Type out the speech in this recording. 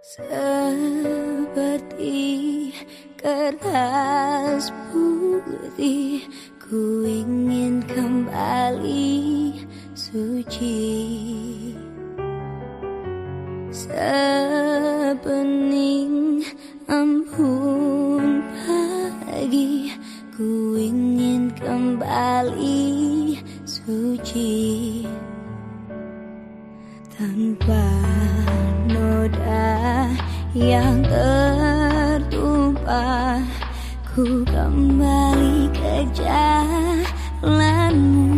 Seperti keras putih Ku ingin kembali suci. Sepening ampun pagi Ku ingin kembali suci. Tanpa yang tertumpah. Ku kembali ke jalanmu.